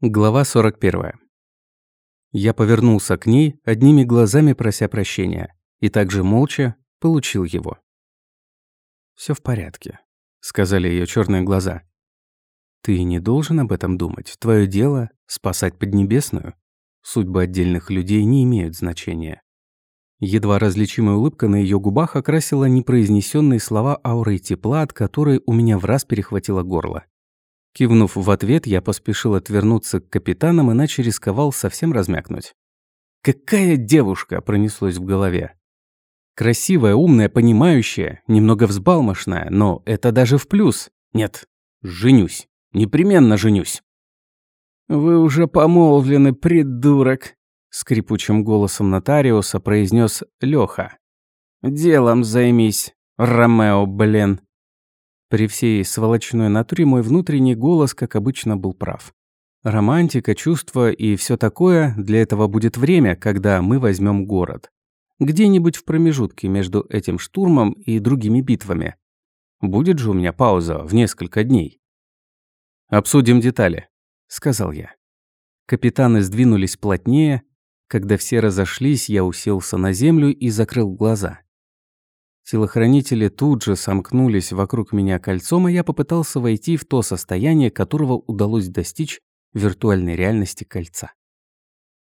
Глава 41. Я повернулся к ней, одними глазами прося прощения, и также молча получил его. Все в порядке», — сказали ее черные глаза. «Ты не должен об этом думать. Твое дело — спасать Поднебесную. Судьбы отдельных людей не имеют значения». Едва различимая улыбка на ее губах окрасила непроизнесенные слова аурой тепла, от которой у меня в раз перехватило горло. Кивнув в ответ, я поспешил отвернуться к капитанам, иначе рисковал совсем размякнуть. «Какая девушка!» – пронеслось в голове. Красивая, умная, понимающая, немного взбалмошная, но это даже в плюс. Нет, женюсь. Непременно женюсь. «Вы уже помолвлены, придурок!» — скрипучим голосом нотариуса произнес Лёха. «Делом займись, Ромео, блин!» При всей сволочной натуре мой внутренний голос, как обычно, был прав. Романтика, чувства и все такое, для этого будет время, когда мы возьмем город. Где-нибудь в промежутке между этим штурмом и другими битвами. Будет же у меня пауза в несколько дней. «Обсудим детали», — сказал я. Капитаны сдвинулись плотнее. Когда все разошлись, я уселся на землю и закрыл глаза. Телохранители тут же сомкнулись вокруг меня кольцом, и я попытался войти в то состояние, которого удалось достичь в виртуальной реальности кольца.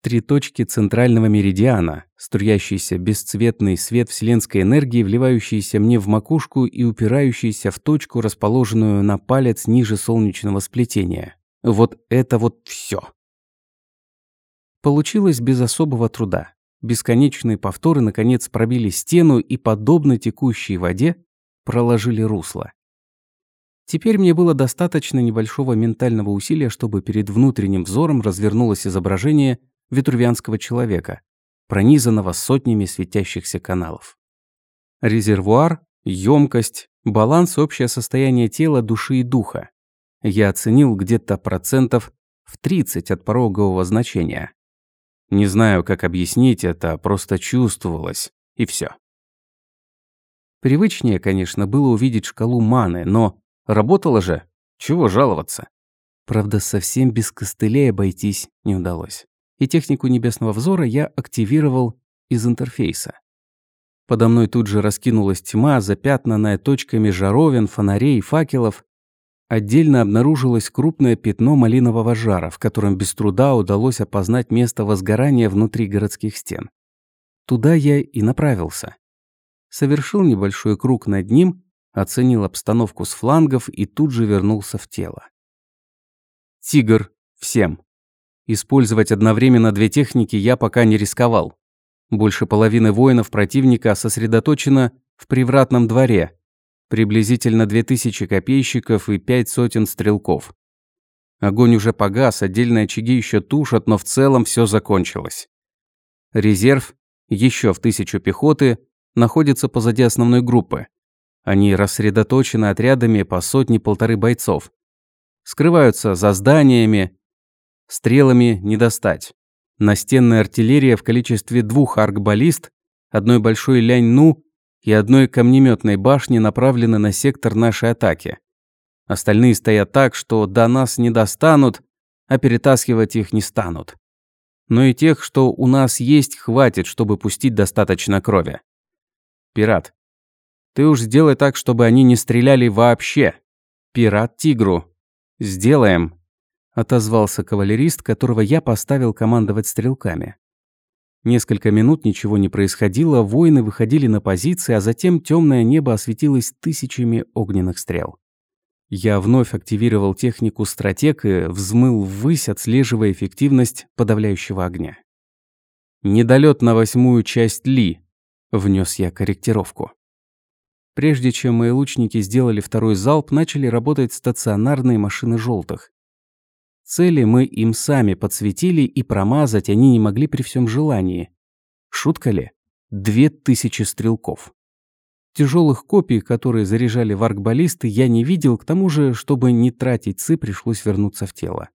Три точки центрального меридиана, струящийся бесцветный свет вселенской энергии, вливающийся мне в макушку и упирающийся в точку, расположенную на палец ниже солнечного сплетения. Вот это вот все. Получилось без особого труда. Бесконечные повторы наконец пробили стену и, подобно текущей воде, проложили русло. Теперь мне было достаточно небольшого ментального усилия, чтобы перед внутренним взором развернулось изображение витрувианского человека, пронизанного сотнями светящихся каналов. Резервуар, емкость, баланс, общее состояние тела, души и духа. Я оценил где-то процентов в 30 от порогового значения. Не знаю, как объяснить это, просто чувствовалось, и все. Привычнее, конечно, было увидеть шкалу маны, но работало же, чего жаловаться. Правда, совсем без костылей обойтись не удалось. И технику небесного взора я активировал из интерфейса. Подо мной тут же раскинулась тьма, запятнанная точками жаровин, фонарей, факелов, Отдельно обнаружилось крупное пятно малинового жара, в котором без труда удалось опознать место возгорания внутри городских стен. Туда я и направился. Совершил небольшой круг над ним, оценил обстановку с флангов и тут же вернулся в тело. «Тигр. Всем». Использовать одновременно две техники я пока не рисковал. Больше половины воинов противника сосредоточено в привратном дворе, приблизительно 2000 копейщиков и пять сотен стрелков. Огонь уже погас, отдельные очаги еще тушат, но в целом все закончилось. Резерв, еще в тысячу пехоты, находится позади основной группы. Они рассредоточены отрядами по сотни-полторы бойцов. Скрываются за зданиями, стрелами не достать. Настенная артиллерия в количестве двух аркбаллист, одной большой лянь-ну и одной камнеметной башни направлены на сектор нашей атаки. Остальные стоят так, что до нас не достанут, а перетаскивать их не станут. Но и тех, что у нас есть, хватит, чтобы пустить достаточно крови. Пират, ты уж сделай так, чтобы они не стреляли вообще. Пират тигру. Сделаем, отозвался кавалерист, которого я поставил командовать стрелками. Несколько минут ничего не происходило, воины выходили на позиции, а затем темное небо осветилось тысячами огненных стрел. Я вновь активировал технику стратег и взмыл ввысь, отслеживая эффективность подавляющего огня. «Недолет на восьмую часть Ли», — внес я корректировку. Прежде чем мои лучники сделали второй залп, начали работать стационарные машины желтых. Цели мы им сами подсветили, и промазать они не могли при всем желании. Шутка ли? Две тысячи стрелков. Тяжелых копий, которые заряжали в я не видел, к тому же, чтобы не тратить цы, пришлось вернуться в тело.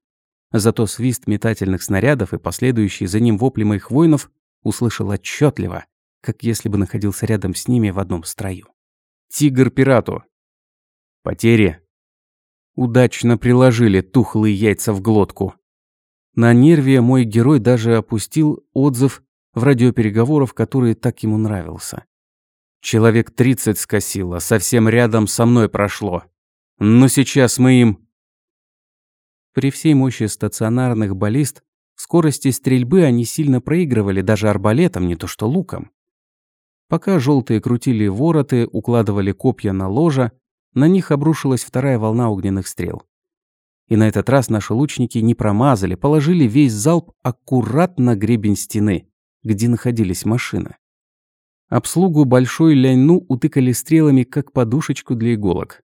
Зато свист метательных снарядов и последующие за ним вопли моих воинов услышал отчетливо, как если бы находился рядом с ними в одном строю. «Тигр пирату!» «Потери Удачно приложили тухлые яйца в глотку. На нерве мой герой даже опустил отзыв в радиопереговоров, который так ему нравился. Человек 30 скосило, совсем рядом со мной прошло. Но сейчас мы им... При всей мощи стационарных баллист, скорости стрельбы они сильно проигрывали даже арбалетом, не то что луком. Пока желтые крутили вороты, укладывали копья на ложа, на них обрушилась вторая волна огненных стрел. И на этот раз наши лучники не промазали, положили весь залп аккуратно гребень стены, где находились машины. Обслугу большой ляньну утыкали стрелами, как подушечку для иголок.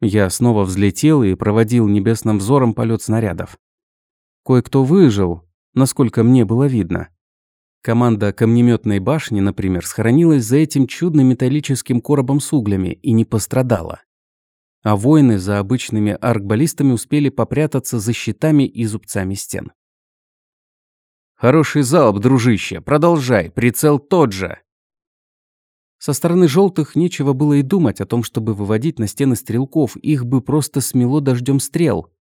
Я снова взлетел и проводил небесным взором полет снарядов. Кое-кто выжил, насколько мне было видно. Команда камнеметной башни, например, схоронилась за этим чудным металлическим коробом с углями и не пострадала а воины за обычными аркбаллистами успели попрятаться за щитами и зубцами стен. «Хороший залп, дружище, продолжай, прицел тот же!» Со стороны желтых нечего было и думать о том, чтобы выводить на стены стрелков, их бы просто смело дождем стрел.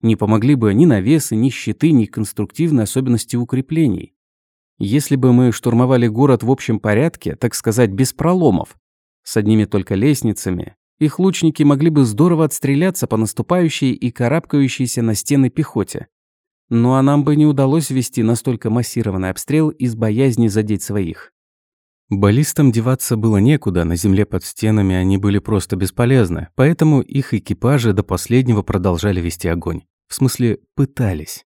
Не помогли бы ни навесы, ни щиты, ни конструктивные особенности укреплений. Если бы мы штурмовали город в общем порядке, так сказать, без проломов, с одними только лестницами, их лучники могли бы здорово отстреляться по наступающей и карабкающейся на стены пехоте. Ну а нам бы не удалось вести настолько массированный обстрел из боязни задеть своих. Баллистам деваться было некуда, на земле под стенами они были просто бесполезны, поэтому их экипажи до последнего продолжали вести огонь. В смысле, пытались.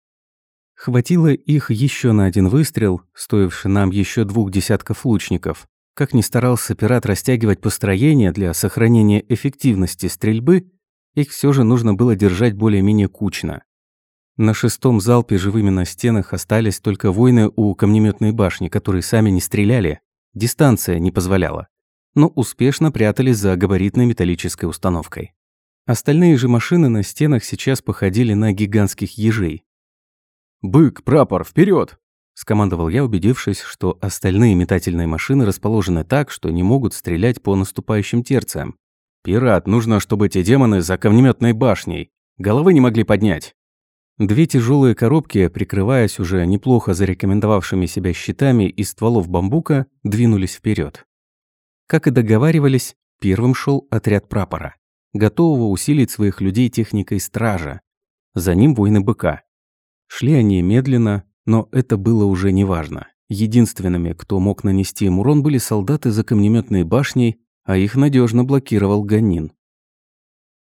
Хватило их еще на один выстрел, стоивший нам еще двух десятков лучников, как ни старался пират растягивать построение для сохранения эффективности стрельбы, их все же нужно было держать более-менее кучно. На шестом залпе живыми на стенах остались только воины у камнеметной башни, которые сами не стреляли, дистанция не позволяла, но успешно прятались за габаритной металлической установкой. Остальные же машины на стенах сейчас походили на гигантских ежей. «Бык, прапор, вперед! Скомандовал я, убедившись, что остальные метательные машины расположены так, что не могут стрелять по наступающим терциям. «Пират, нужно, чтобы эти демоны за камнеметной башней. Головы не могли поднять». Две тяжелые коробки, прикрываясь уже неплохо зарекомендовавшими себя щитами из стволов бамбука, двинулись вперед. Как и договаривались, первым шел отряд прапора, готового усилить своих людей техникой стража. За ним воины быка. Шли они медленно, но это было уже неважно. Единственными, кто мог нанести им урон, были солдаты за камнеметной башней, а их надежно блокировал Ганин.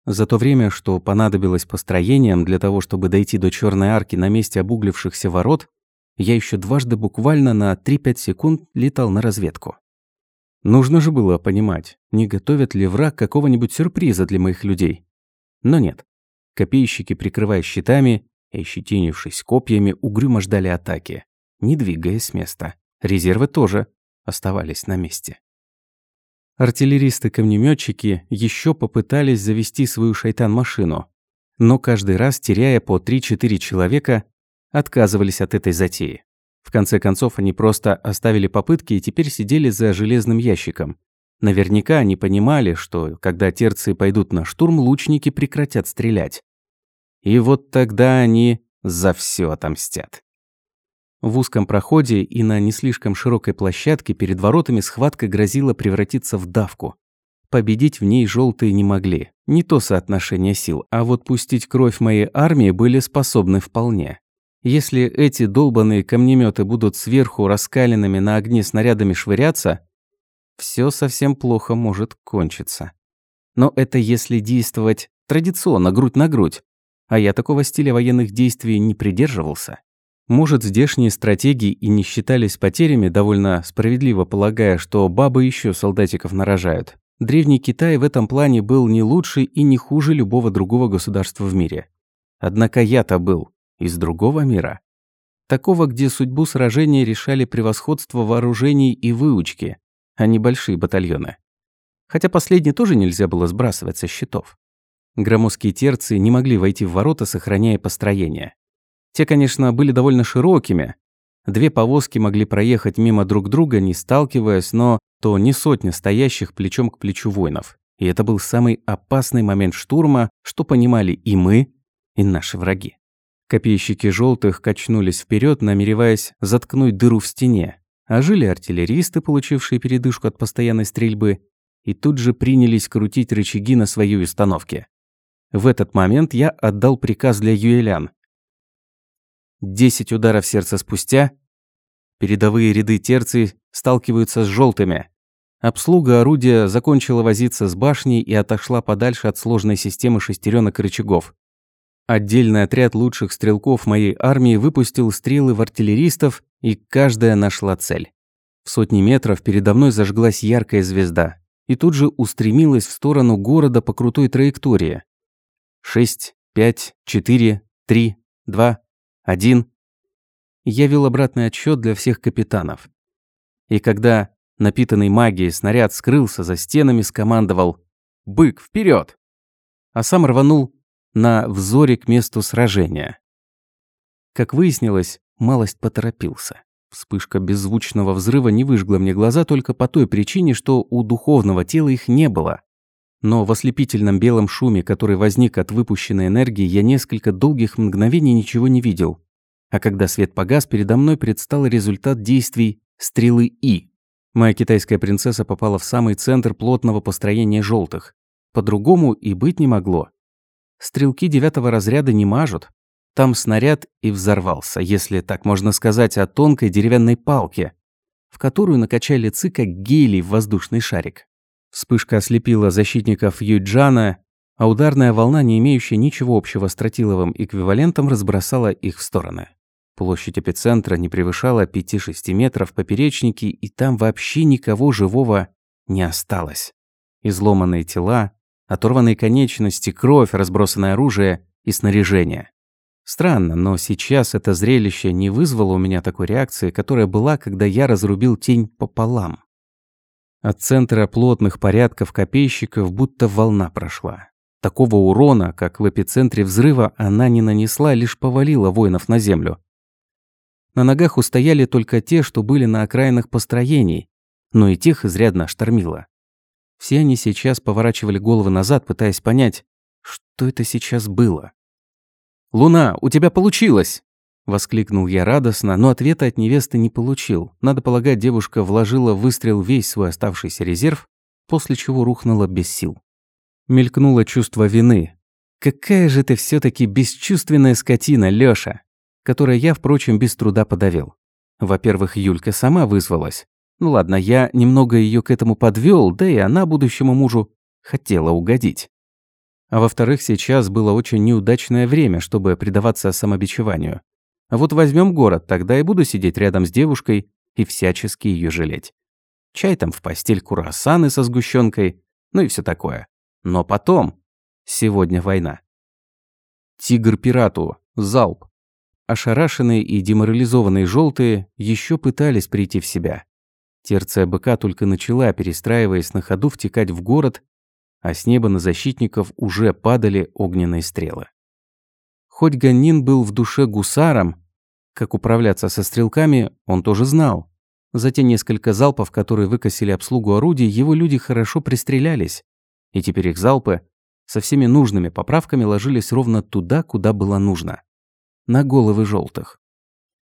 За то время, что понадобилось построениям для того, чтобы дойти до черной арки на месте обуглившихся ворот, я еще дважды буквально на 3-5 секунд летал на разведку. Нужно же было понимать, не готовят ли враг какого-нибудь сюрприза для моих людей. Но нет. Копейщики, прикрываясь щитами, и, ощетинившись копьями, угрюмо ждали атаки, не двигаясь с места. Резервы тоже оставались на месте. Артиллеристы-камнеметчики еще попытались завести свою шайтан-машину, но каждый раз, теряя по 3-4 человека, отказывались от этой затеи. В конце концов, они просто оставили попытки и теперь сидели за железным ящиком. Наверняка они понимали, что когда терции пойдут на штурм, лучники прекратят стрелять. И вот тогда они за все отомстят. В узком проходе и на не слишком широкой площадке перед воротами схватка грозила превратиться в давку. Победить в ней желтые не могли. Не то соотношение сил, а вот пустить кровь моей армии были способны вполне. Если эти долбанные камнеметы будут сверху раскаленными на огне снарядами швыряться, все совсем плохо может кончиться. Но это если действовать традиционно, грудь на грудь. А я такого стиля военных действий не придерживался. Может, здешние стратегии и не считались потерями, довольно справедливо полагая, что бабы еще солдатиков нарожают. Древний Китай в этом плане был не лучше и не хуже любого другого государства в мире. Однако я-то был из другого мира. Такого, где судьбу сражения решали превосходство вооружений и выучки, а не большие батальоны. Хотя последние тоже нельзя было сбрасывать со счетов. Громоздкие терции не могли войти в ворота, сохраняя построение. Те, конечно, были довольно широкими. Две повозки могли проехать мимо друг друга, не сталкиваясь, но то не сотня стоящих плечом к плечу воинов. И это был самый опасный момент штурма, что понимали и мы, и наши враги. Копейщики желтых качнулись вперед, намереваясь заткнуть дыру в стене. Ожили артиллеристы, получившие передышку от постоянной стрельбы, и тут же принялись крутить рычаги на своей установке. В этот момент я отдал приказ для юэлян. Десять ударов сердца спустя передовые ряды терций сталкиваются с желтыми. Обслуга орудия закончила возиться с башней и отошла подальше от сложной системы шестеренок и рычагов. Отдельный отряд лучших стрелков моей армии выпустил стрелы в артиллеристов, и каждая нашла цель. В сотни метров передо мной зажглась яркая звезда и тут же устремилась в сторону города по крутой траектории. Шесть, пять, четыре, три, два, один. Я вел обратный отсчет для всех капитанов. И когда напитанный магией снаряд скрылся за стенами, скомандовал «Бык, вперед! А сам рванул на взоре к месту сражения. Как выяснилось, малость поторопился. Вспышка беззвучного взрыва не выжгла мне глаза только по той причине, что у духовного тела их не было. Но в ослепительном белом шуме, который возник от выпущенной энергии, я несколько долгих мгновений ничего не видел. А когда свет погас, передо мной предстал результат действий стрелы И. Моя китайская принцесса попала в самый центр плотного построения желтых. По-другому и быть не могло. Стрелки девятого разряда не мажут. Там снаряд и взорвался, если так можно сказать, о тонкой деревянной палке, в которую накачали ци гелий в воздушный шарик. Вспышка ослепила защитников Юджана, а ударная волна, не имеющая ничего общего с тротиловым эквивалентом, разбросала их в стороны. Площадь эпицентра не превышала 5-6 метров поперечники, и там вообще никого живого не осталось. Изломанные тела, Оторванные конечности, кровь, разбросанное оружие и снаряжение. Странно, но сейчас это зрелище не вызвало у меня такой реакции, которая была, когда я разрубил тень пополам. От центра плотных порядков копейщиков будто волна прошла. Такого урона, как в эпицентре взрыва, она не нанесла, лишь повалила воинов на землю. На ногах устояли только те, что были на окраинах построений, но и тех изрядно штормило. Все они сейчас поворачивали головы назад, пытаясь понять, что это сейчас было. «Луна, у тебя получилось!» Воскликнул я радостно, но ответа от невесты не получил. Надо полагать, девушка вложила в выстрел весь свой оставшийся резерв, после чего рухнула без сил. Мелькнуло чувство вины. «Какая же ты все таки бесчувственная скотина, Лёша!» Которое я, впрочем, без труда подавил. Во-первых, Юлька сама вызвалась. Ну ладно, я немного ее к этому подвел, да и она будущему мужу хотела угодить. А во-вторых, сейчас было очень неудачное время, чтобы предаваться самобичеванию. А вот возьмем город, тогда и буду сидеть рядом с девушкой и всячески ее жалеть. Чай там в постель курасаны со сгущенкой, ну и все такое. Но потом, сегодня война. Тигр пирату, залп. Ошарашенные и деморализованные желтые еще пытались прийти в себя. Терция быка только начала, перестраиваясь на ходу, втекать в город, а с неба на защитников уже падали огненные стрелы. Хоть Ганнин был в душе гусаром, как управляться со стрелками, он тоже знал. За те несколько залпов, которые выкосили обслугу орудий, его люди хорошо пристрелялись. И теперь их залпы со всеми нужными поправками ложились ровно туда, куда было нужно. На головы желтых.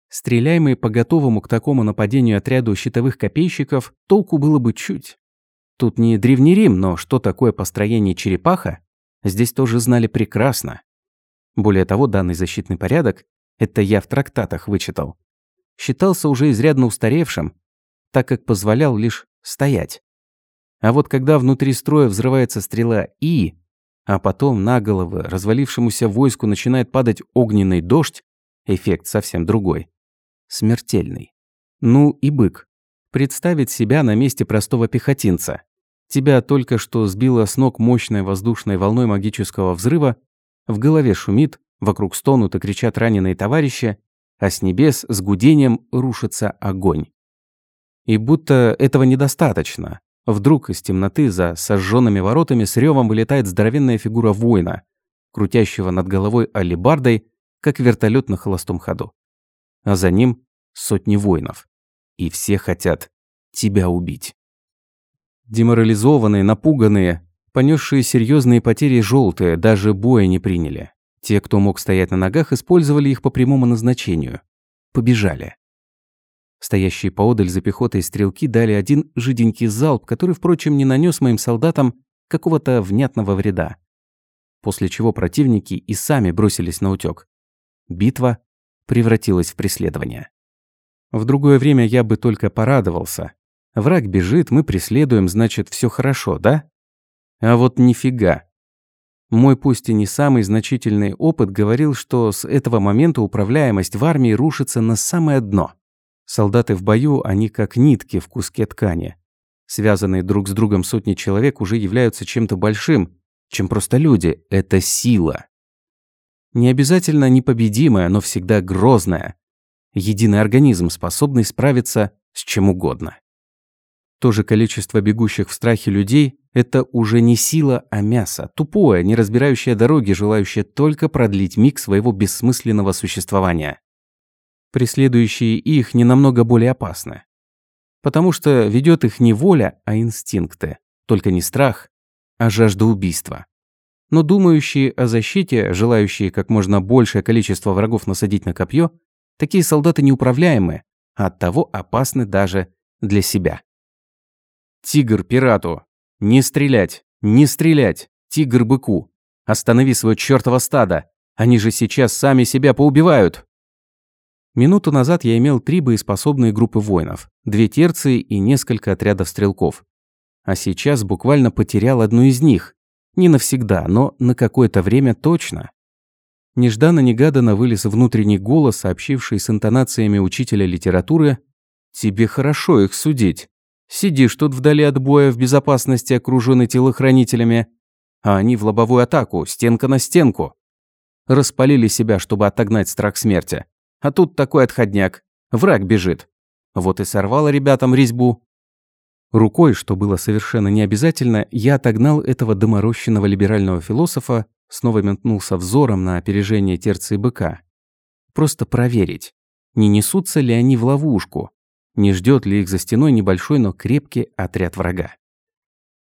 Стреляемый по готовому к такому нападению отряду щитовых копейщиков, толку было бы чуть. Тут не Древний Рим, но что такое построение черепаха, здесь тоже знали прекрасно. Более того, данный защитный порядок, это я в трактатах вычитал, считался уже изрядно устаревшим, так как позволял лишь стоять. А вот когда внутри строя взрывается стрела «И», а потом на головы развалившемуся войску начинает падать огненный дождь, эффект совсем другой смертельный. Ну и бык. Представить себя на месте простого пехотинца. Тебя только что сбило с ног мощной воздушной волной магического взрыва, в голове шумит, вокруг стонут и кричат раненые товарищи, а с небес с гудением рушится огонь. И будто этого недостаточно. Вдруг из темноты за сожженными воротами с ревом вылетает здоровенная фигура воина, крутящего над головой алебардой, как вертолет на холостом ходу а за ним сотни воинов. И все хотят тебя убить. Деморализованные, напуганные, понесшие серьезные потери желтые, даже боя не приняли. Те, кто мог стоять на ногах, использовали их по прямому назначению. Побежали. Стоящие поодаль за пехотой стрелки дали один жиденький залп, который, впрочем, не нанес моим солдатам какого-то внятного вреда. После чего противники и сами бросились на утёк. Битва превратилась в преследование. В другое время я бы только порадовался. Враг бежит, мы преследуем, значит, все хорошо, да? А вот нифига. Мой пусть и не самый значительный опыт говорил, что с этого момента управляемость в армии рушится на самое дно. Солдаты в бою, они как нитки в куске ткани. Связанные друг с другом сотни человек уже являются чем-то большим, чем просто люди. Это сила. Не обязательно непобедимая, но всегда грозная. Единый организм, способный справиться с чем угодно. То же количество бегущих в страхе людей – это уже не сила, а мясо. Тупое, не разбирающее дороги, желающее только продлить миг своего бессмысленного существования. Преследующие их не намного более опасны. Потому что ведет их не воля, а инстинкты. Только не страх, а жажда убийства. Но думающие о защите, желающие как можно большее количество врагов насадить на копье, такие солдаты неуправляемы, а оттого опасны даже для себя. Тигр пирату. Не стрелять, не стрелять. Тигр быку. Останови свое чёртово стадо. Они же сейчас сами себя поубивают. Минуту назад я имел три боеспособные группы воинов, две терции и несколько отрядов стрелков. А сейчас буквально потерял одну из них. Не навсегда, но на какое-то время точно. Нежданно-негаданно вылез внутренний голос, сообщивший с интонациями учителя литературы «Тебе хорошо их судить. Сидишь тут вдали от боя в безопасности, окруженный телохранителями, а они в лобовую атаку, стенка на стенку. Распалили себя, чтобы отогнать страх смерти. А тут такой отходняк. Враг бежит. Вот и сорвало ребятам резьбу. Рукой, что было совершенно необязательно, я отогнал этого доморощенного либерального философа, снова метнулся взором на опережение терции быка. Просто проверить, не несутся ли они в ловушку, не ждет ли их за стеной небольшой, но крепкий отряд врага.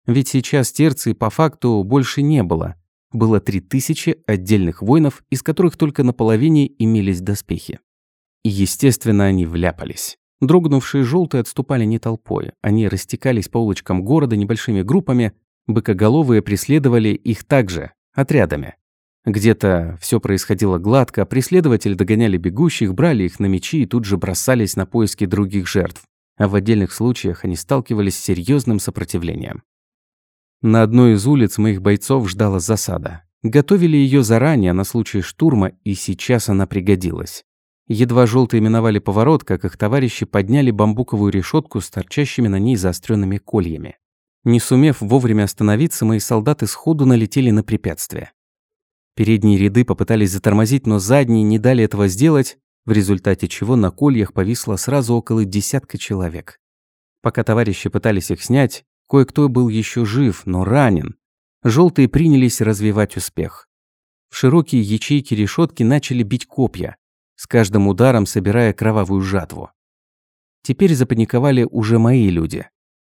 Ведь сейчас терции по факту больше не было. Было три тысячи отдельных воинов, из которых только на половине имелись доспехи. И, естественно, они вляпались. Дрогнувшие желтые отступали не толпой. Они растекались по улочкам города небольшими группами, быкоголовые преследовали их также, отрядами. Где-то все происходило гладко, преследователи догоняли бегущих, брали их на мечи и тут же бросались на поиски других жертв. А в отдельных случаях они сталкивались с серьезным сопротивлением. На одной из улиц моих бойцов ждала засада. Готовили ее заранее на случай штурма, и сейчас она пригодилась. Едва желтые миновали поворот, как их товарищи подняли бамбуковую решетку с торчащими на ней заостренными кольями. Не сумев вовремя остановиться, мои солдаты сходу налетели на препятствие. Передние ряды попытались затормозить, но задние не дали этого сделать, в результате чего на кольях повисло сразу около десятка человек. Пока товарищи пытались их снять, кое-кто был еще жив, но ранен. Желтые принялись развивать успех. В широкие ячейки решетки начали бить копья, с каждым ударом собирая кровавую жатву. Теперь запаниковали уже мои люди.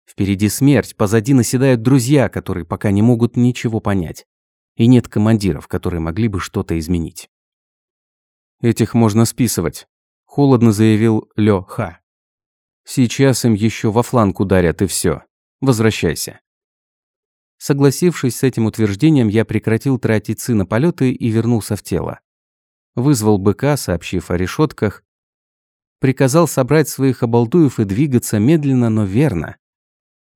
Впереди смерть, позади наседают друзья, которые пока не могут ничего понять и нет командиров, которые могли бы что-то изменить. «Этих можно списывать», – холодно заявил Лё Ха. «Сейчас им еще во фланг ударят, и все. Возвращайся». Согласившись с этим утверждением, я прекратил тратить цы на полеты и вернулся в тело. Вызвал быка, сообщив о решетках, приказал собрать своих обалдуев и двигаться медленно, но верно.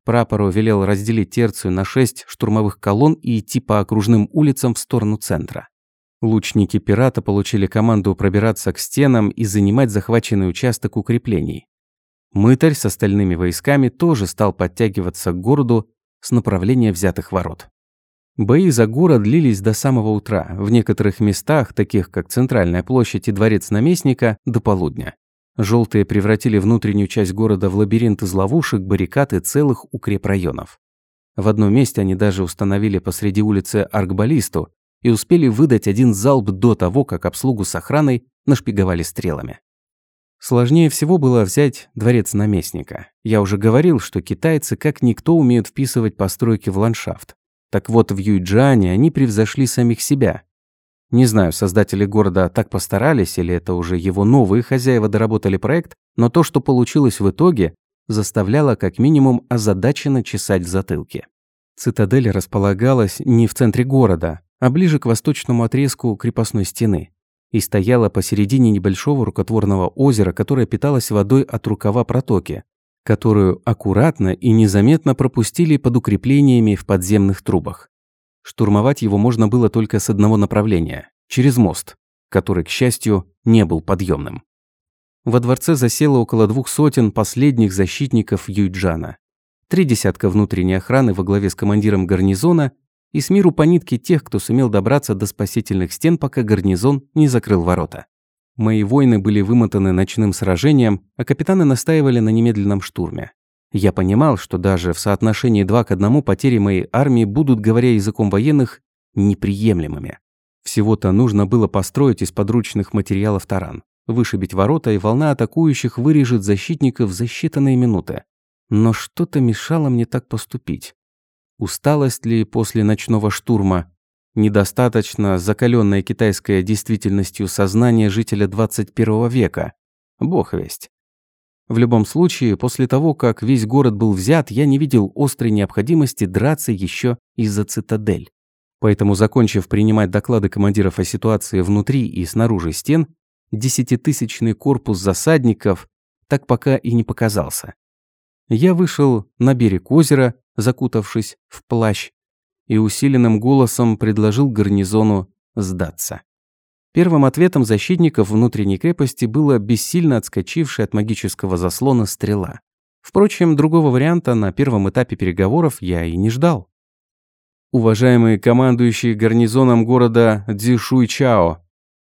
Прапору велел разделить терцию на шесть штурмовых колонн и идти по окружным улицам в сторону центра. Лучники пирата получили команду пробираться к стенам и занимать захваченный участок укреплений. Мытарь с остальными войсками тоже стал подтягиваться к городу с направления взятых ворот. Бои за город длились до самого утра, в некоторых местах, таких как Центральная площадь и Дворец наместника, до полудня. Желтые превратили внутреннюю часть города в лабиринт из ловушек, баррикад и целых укрепрайонов. В одном месте они даже установили посреди улицы аркбаллисту и успели выдать один залп до того, как обслугу с охраной нашпиговали стрелами. Сложнее всего было взять дворец наместника. Я уже говорил, что китайцы как никто умеют вписывать постройки в ландшафт. Так вот, в Юйджане они превзошли самих себя. Не знаю, создатели города так постарались, или это уже его новые хозяева доработали проект, но то, что получилось в итоге, заставляло как минимум озадаченно чесать в затылке. Цитадель располагалась не в центре города, а ближе к восточному отрезку крепостной стены и стояла посередине небольшого рукотворного озера, которое питалось водой от рукава протоки, которую аккуратно и незаметно пропустили под укреплениями в подземных трубах. Штурмовать его можно было только с одного направления – через мост, который, к счастью, не был подъемным. Во дворце засело около двух сотен последних защитников Юйджана. Три десятка внутренней охраны во главе с командиром гарнизона и с миру по нитке тех, кто сумел добраться до спасительных стен, пока гарнизон не закрыл ворота. Мои воины были вымотаны ночным сражением, а капитаны настаивали на немедленном штурме. Я понимал, что даже в соотношении два к одному потери моей армии будут, говоря языком военных, неприемлемыми. Всего-то нужно было построить из подручных материалов таран, вышибить ворота, и волна атакующих вырежет защитников за считанные минуты. Но что-то мешало мне так поступить. Усталость ли после ночного штурма? Недостаточно закаленное китайской действительностью сознание жителя 21 века? Бог весть. В любом случае, после того, как весь город был взят, я не видел острой необходимости драться еще из-за цитадель. Поэтому, закончив принимать доклады командиров о ситуации внутри и снаружи стен, десятитысячный корпус засадников так пока и не показался. Я вышел на берег озера, закутавшись в плащ, и усиленным голосом предложил гарнизону сдаться. Первым ответом защитников внутренней крепости было бессильно отскочившая от магического заслона стрела. Впрочем, другого варианта на первом этапе переговоров я и не ждал. Уважаемые командующие гарнизоном города Цзишуйчао,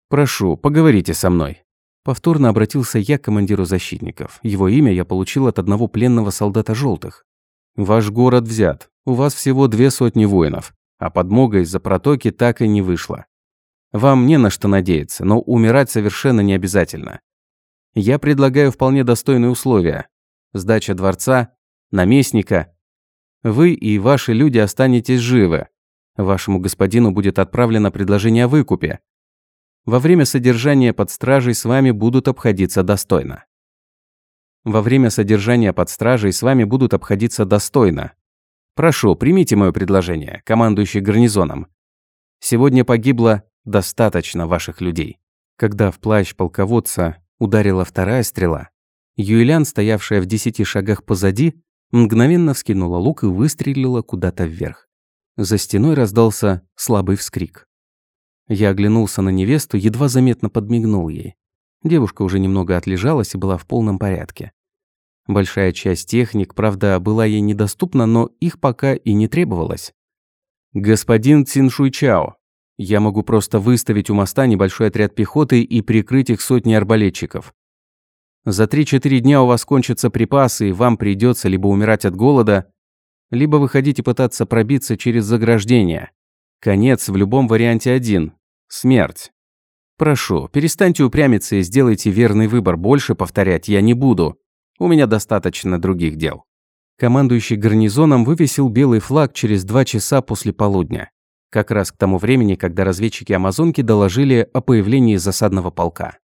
прошу, поговорите со мной. Повторно обратился я к командиру защитников. Его имя я получил от одного пленного солдата желтых. Ваш город взят. У вас всего две сотни воинов, а подмога из-за протоки так и не вышла. Вам не на что надеяться, но умирать совершенно не обязательно. Я предлагаю вполне достойные условия. Сдача дворца, наместника. Вы и ваши люди останетесь живы. Вашему господину будет отправлено предложение о выкупе. Во время содержания под стражей с вами будут обходиться достойно. Во время содержания под стражей с вами будут обходиться достойно. Прошу, примите мое предложение, командующий гарнизоном. Сегодня погибло достаточно ваших людей. Когда в плащ полководца ударила вторая стрела, Юэлян, стоявшая в десяти шагах позади, мгновенно вскинула лук и выстрелила куда-то вверх. За стеной раздался слабый вскрик. Я оглянулся на невесту, едва заметно подмигнул ей. Девушка уже немного отлежалась и была в полном порядке. Большая часть техник, правда, была ей недоступна, но их пока и не требовалось. «Господин Циншуйчао, я могу просто выставить у моста небольшой отряд пехоты и прикрыть их сотней арбалетчиков. За 3-4 дня у вас кончатся припасы, и вам придется либо умирать от голода, либо выходить и пытаться пробиться через заграждение. Конец в любом варианте один – смерть. Прошу, перестаньте упрямиться и сделайте верный выбор, больше повторять я не буду. У меня достаточно других дел. Командующий гарнизоном вывесил белый флаг через два часа после полудня. Как раз к тому времени, когда разведчики Амазонки доложили о появлении засадного полка.